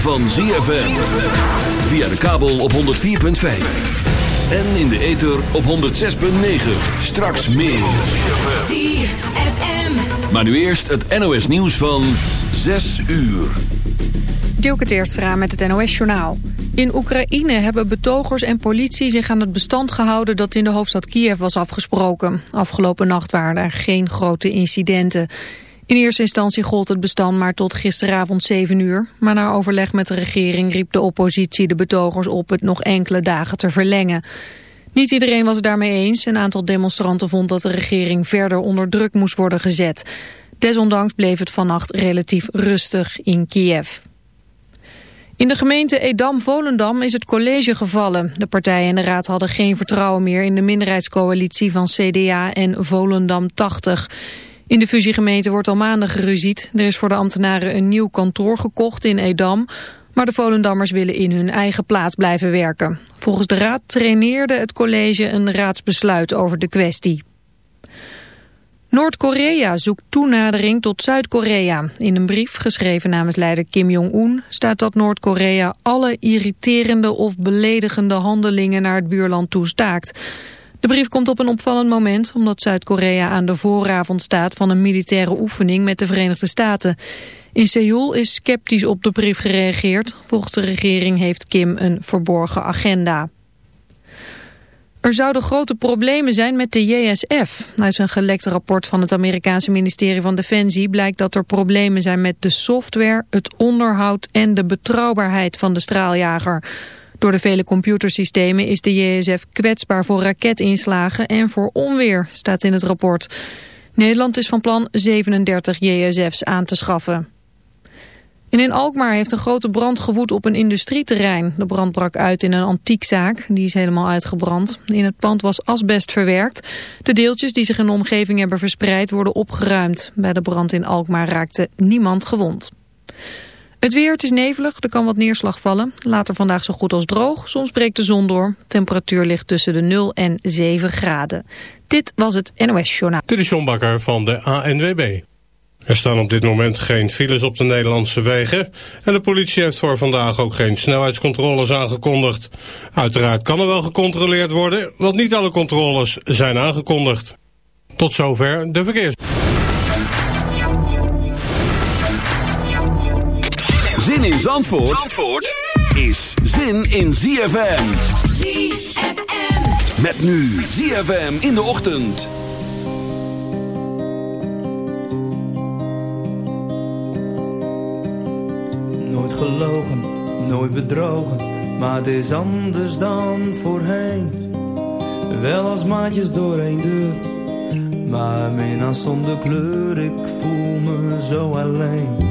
Van ZFM. Via de kabel op 104.5. En in de ether op 106.9. Straks meer. ZFM. Maar nu eerst het NOS nieuws van 6 uur. Dielke Teerstra met het NOS-journaal. In Oekraïne hebben betogers en politie zich aan het bestand gehouden dat in de hoofdstad Kiev was afgesproken. Afgelopen nacht waren er geen grote incidenten. In eerste instantie gold het bestand maar tot gisteravond 7 uur. Maar na overleg met de regering riep de oppositie de betogers op het nog enkele dagen te verlengen. Niet iedereen was het daarmee eens. Een aantal demonstranten vond dat de regering verder onder druk moest worden gezet. Desondanks bleef het vannacht relatief rustig in Kiev. In de gemeente Edam-Volendam is het college gevallen. De partijen en de raad hadden geen vertrouwen meer in de minderheidscoalitie van CDA en Volendam 80. In de fusiegemeente wordt al maanden geruzied. Er is voor de ambtenaren een nieuw kantoor gekocht in Edam... maar de Volendammers willen in hun eigen plaats blijven werken. Volgens de raad traineerde het college een raadsbesluit over de kwestie. Noord-Korea zoekt toenadering tot Zuid-Korea. In een brief geschreven namens leider Kim Jong-un staat dat Noord-Korea alle irriterende of beledigende handelingen naar het buurland toestaakt. De brief komt op een opvallend moment omdat Zuid-Korea aan de vooravond staat van een militaire oefening met de Verenigde Staten. In Seoul is sceptisch op de brief gereageerd. Volgens de regering heeft Kim een verborgen agenda. Er zouden grote problemen zijn met de JSF. Uit een gelekte rapport van het Amerikaanse ministerie van Defensie blijkt dat er problemen zijn met de software, het onderhoud en de betrouwbaarheid van de straaljager. Door de vele computersystemen is de JSF kwetsbaar voor raketinslagen en voor onweer, staat in het rapport. Nederland is van plan 37 JSF's aan te schaffen. En in Alkmaar heeft een grote brand gewoed op een industrieterrein. De brand brak uit in een antiekzaak, die is helemaal uitgebrand. In het pand was asbest verwerkt. De deeltjes die zich in de omgeving hebben verspreid worden opgeruimd. Bij de brand in Alkmaar raakte niemand gewond. Het weer, het is nevelig, er kan wat neerslag vallen. Later vandaag zo goed als droog, soms breekt de zon door. Temperatuur ligt tussen de 0 en 7 graden. Dit was het NOS Journaal. Dit is John Bakker van de ANWB. Er staan op dit moment geen files op de Nederlandse wegen... en de politie heeft voor vandaag ook geen snelheidscontroles aangekondigd. Uiteraard kan er wel gecontroleerd worden, want niet alle controles zijn aangekondigd. Tot zover de verkeers. Zin in Zandvoort, Zandvoort is zin in ZFM. ZFM. Met nu ZFM in de ochtend. Nooit gelogen, nooit bedrogen, maar het is anders dan voorheen. Wel als maatjes door een deur, maar mina zonder kleur, ik voel me zo alleen.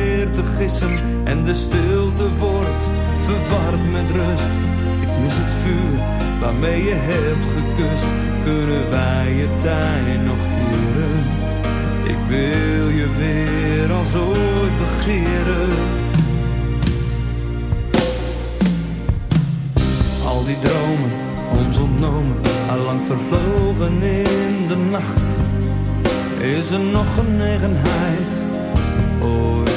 en de stilte wordt verward met rust. Ik mis het vuur waarmee je hebt gekust. Kunnen wij je tijd nog keren? Ik wil je weer als ooit begeren. Al die dromen, ons ontnomen, allang vervlogen in de nacht. Is er nog genegenheid? Oh,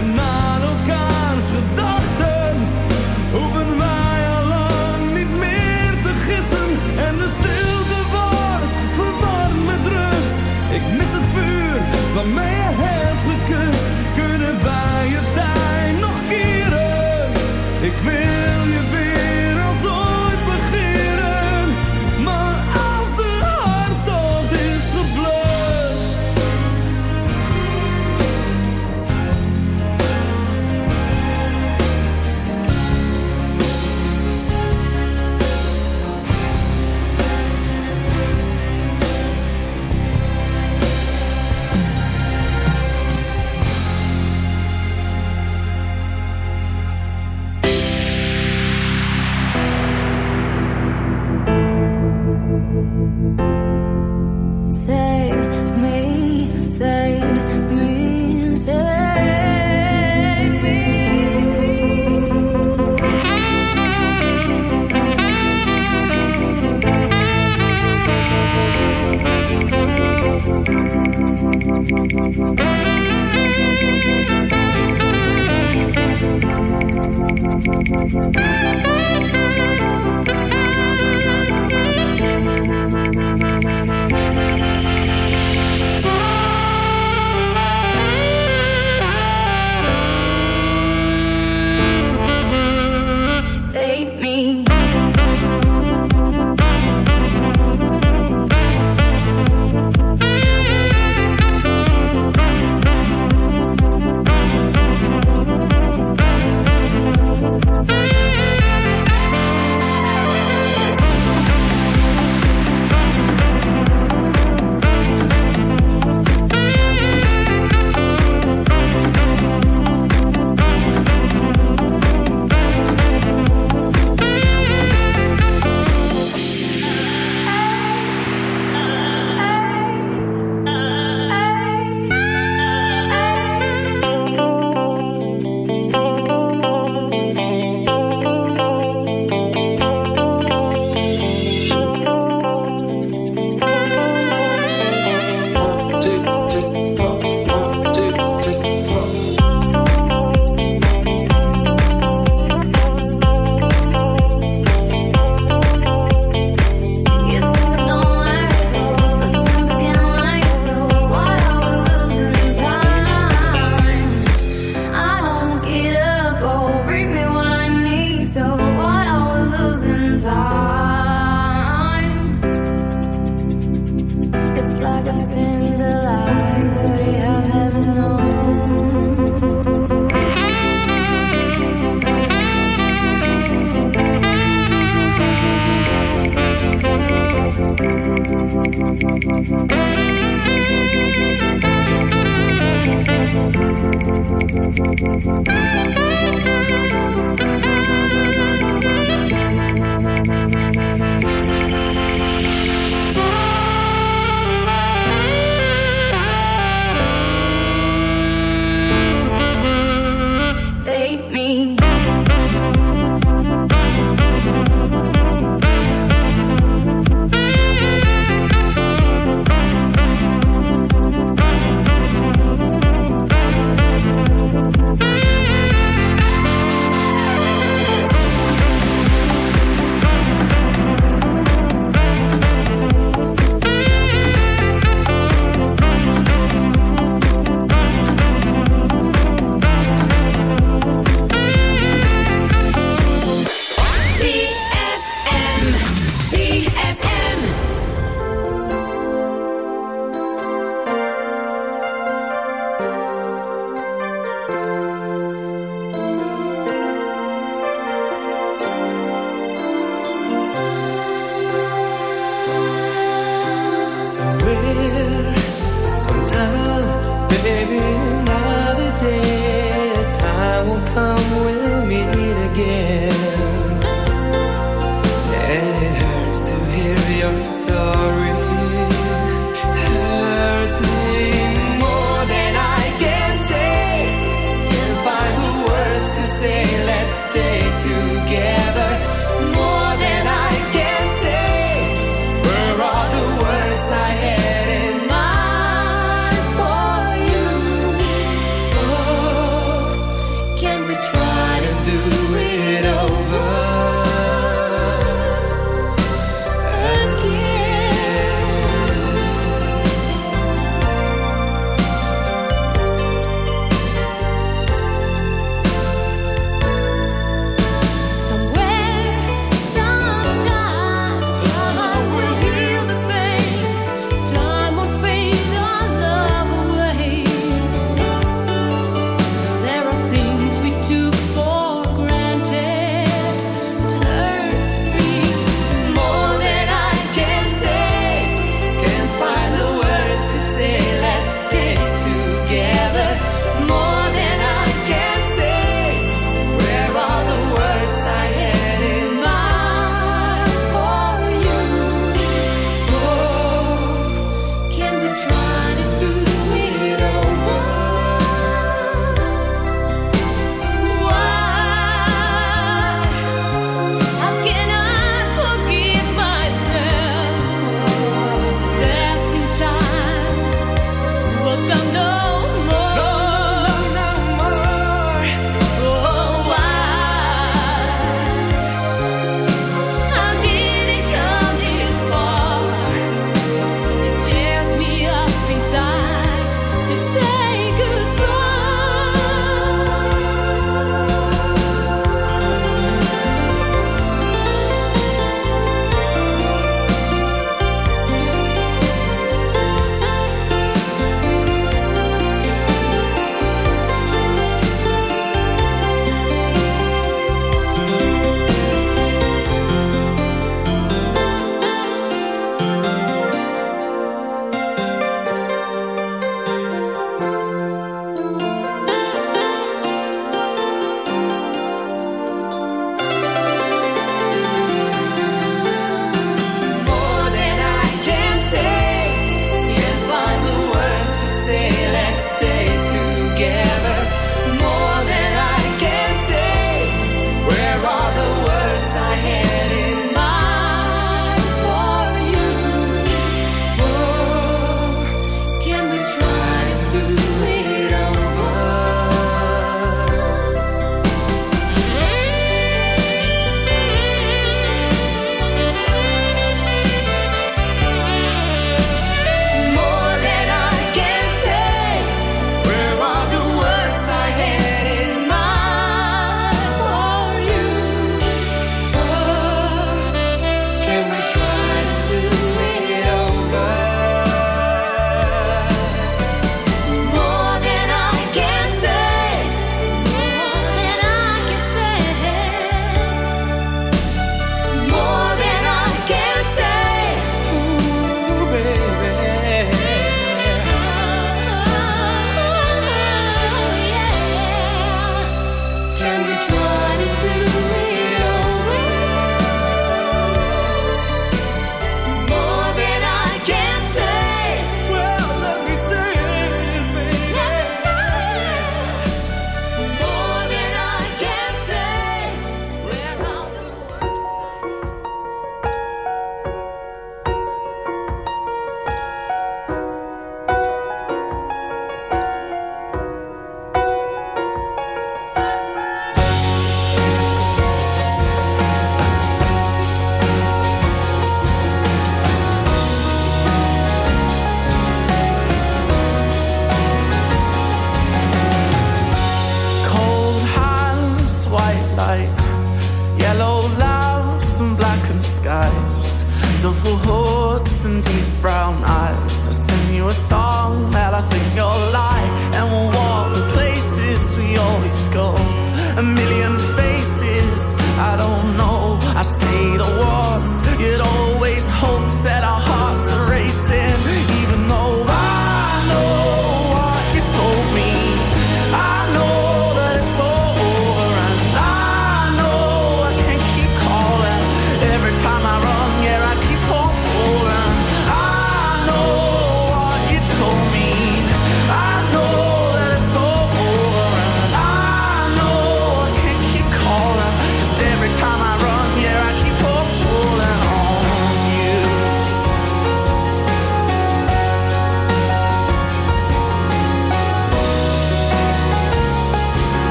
and I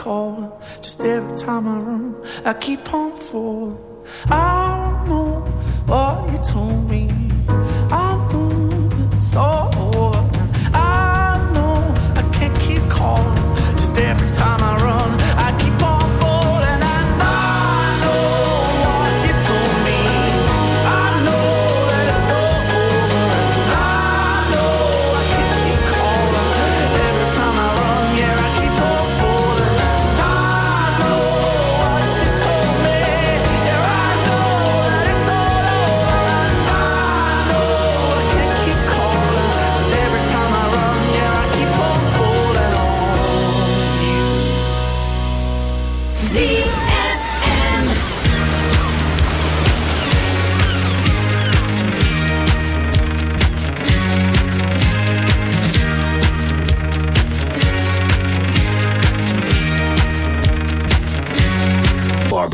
call. Just every time I run, I keep on falling. I don't know what you told me.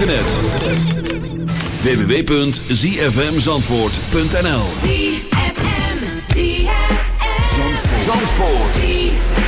Internet. www.zfmzandvoort.nl ZFM, ZFM. Zandvoort.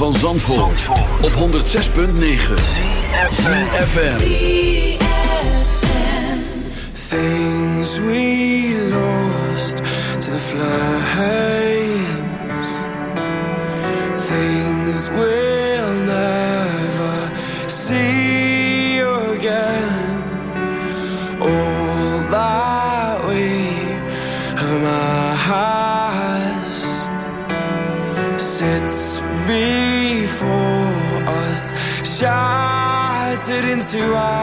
Van Zandvoort, op 106.9 FM. Things we lost to the flames. to our